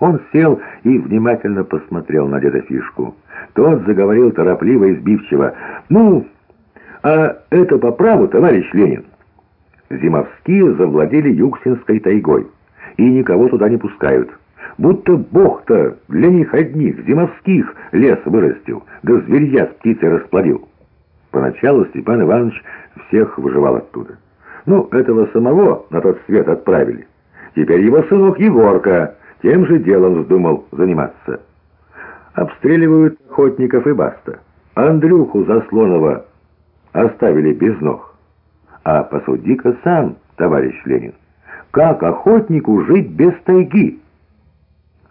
Он сел и внимательно посмотрел на деда Фишку. Тот заговорил торопливо и сбивчиво. «Ну, а это по праву, товарищ Ленин?» Зимовские завладели Юксинской тайгой, и никого туда не пускают. Будто бог-то для них одних, зимовских, лес вырастил, да зверья с птицей расплодил. Поначалу Степан Иванович всех выживал оттуда. Ну, этого самого на тот свет отправили. Теперь его сынок Егорка тем же делом вздумал заниматься. Обстреливают охотников и баста. Андрюху Заслонова оставили без ног. А посуди-ка сам, товарищ Ленин, как охотнику жить без тайги?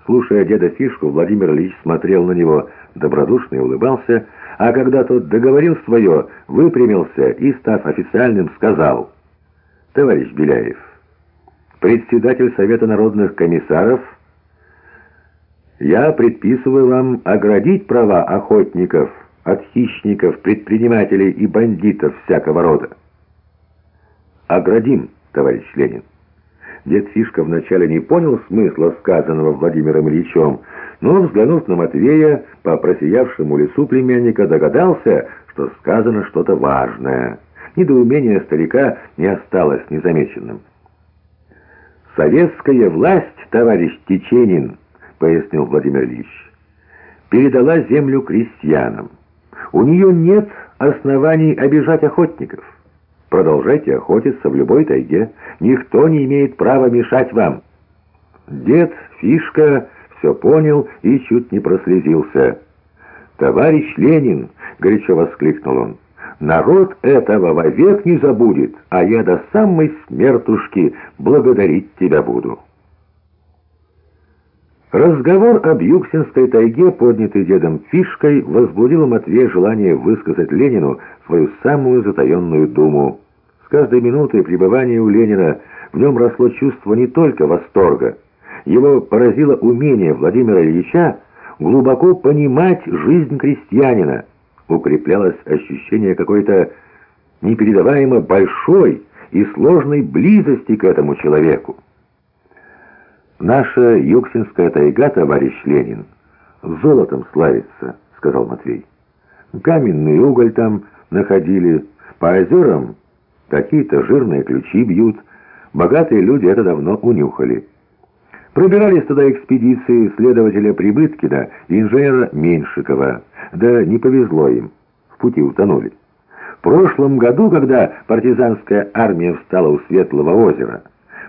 Слушая деда Фишку, Владимир Ильич смотрел на него, добродушно и улыбался, а когда тот договорил свое, выпрямился и, став официальным, сказал, «Товарищ Беляев, председатель Совета народных комиссаров, я предписываю вам оградить права охотников от хищников, предпринимателей и бандитов всякого рода. Оградим, товарищ Ленин. Дед Фишка вначале не понял смысла сказанного Владимиром Ильичем, но, взглянув на Матвея, по просиявшему лицу племянника, догадался, что сказано что-то важное. Недоумение старика не осталось незамеченным. «Советская власть, товарищ Теченин», — пояснил Владимир Ильич, — «передала землю крестьянам. У нее нет оснований обижать охотников». Продолжайте охотиться в любой тайге. Никто не имеет права мешать вам. Дед Фишка все понял и чуть не прослезился. «Товарищ Ленин!» — горячо воскликнул он. «Народ этого вовек не забудет, а я до самой смертушки благодарить тебя буду». Разговор об Юксинской тайге, поднятый дедом Фишкой, возбудил у Матвея желание высказать Ленину свою самую затаенную думу. С каждой минутой пребывания у Ленина в нем росло чувство не только восторга. Его поразило умение Владимира Ильича глубоко понимать жизнь крестьянина. Укреплялось ощущение какой-то непередаваемо большой и сложной близости к этому человеку. «Наша Юксинская тайга, товарищ Ленин, золотом славится», — сказал Матвей. «Каменный уголь там находили, по озерам какие-то жирные ключи бьют. Богатые люди это давно унюхали». Пробирались туда экспедиции следователя Прибыткина и инженера Меньшикова. Да не повезло им, в пути утонули. В прошлом году, когда партизанская армия встала у Светлого озера,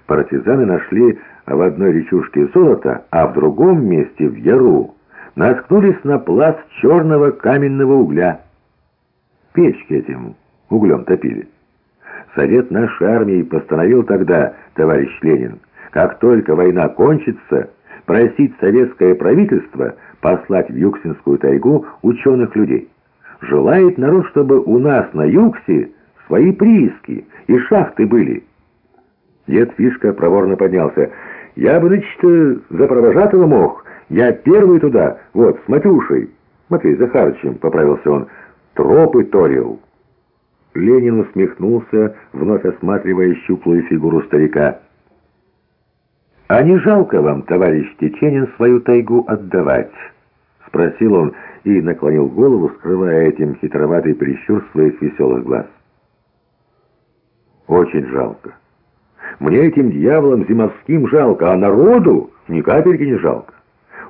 партизаны нашли в одной речушке золото, а в другом месте, в Яру, наткнулись на пласт черного каменного угля. Печки этим углем топили. Совет нашей армии постановил тогда, товарищ Ленин, как только война кончится, просить советское правительство послать в Юксинскую тайгу ученых людей. Желает народ, чтобы у нас на Юксе свои прииски и шахты были. Дед Фишка проворно поднялся. Я бы, значит, за провожатого мог. Я первый туда, вот, с Матюшей. Матвей Захарычем, поправился он, тропы торил. Ленин усмехнулся, вновь осматривая щуплую фигуру старика. «А не жалко вам, товарищ Теченин, свою тайгу отдавать?» — спросил он и наклонил голову, скрывая этим хитроватый прищур своих веселых глаз. «Очень жалко». Мне этим дьяволам зимовским жалко, а народу ни капельки не жалко.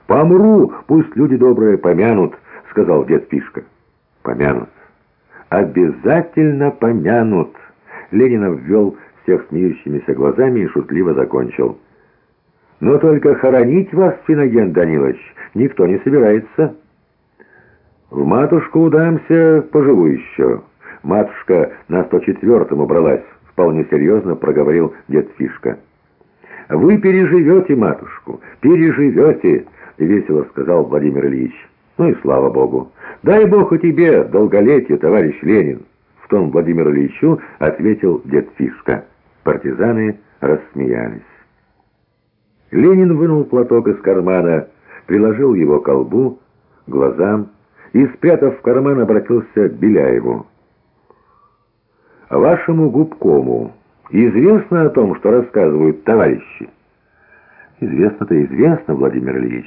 Помру, пусть люди добрые помянут, сказал дед Пишка. Помянут. Обязательно помянут. Ленин ввел всех смеющимися глазами и шутливо закончил. Но только хоронить вас, Финоген Данилович, никто не собирается. В матушку удамся, поживу еще. Матушка на 104-м убралась вполне серьезно проговорил дед Фишка. «Вы переживете матушку, переживете!» — весело сказал Владимир Ильич. «Ну и слава Богу! Дай Бог и тебе долголетие, товарищ Ленин!» В том Владимиру Ильичу ответил дед Фишка. Партизаны рассмеялись. Ленин вынул платок из кармана, приложил его к колбу, глазам и, спрятав в карман, обратился к Беляеву вашему губкому известно о том, что рассказывают товарищи?» Известно-то известно, Владимир Ильич.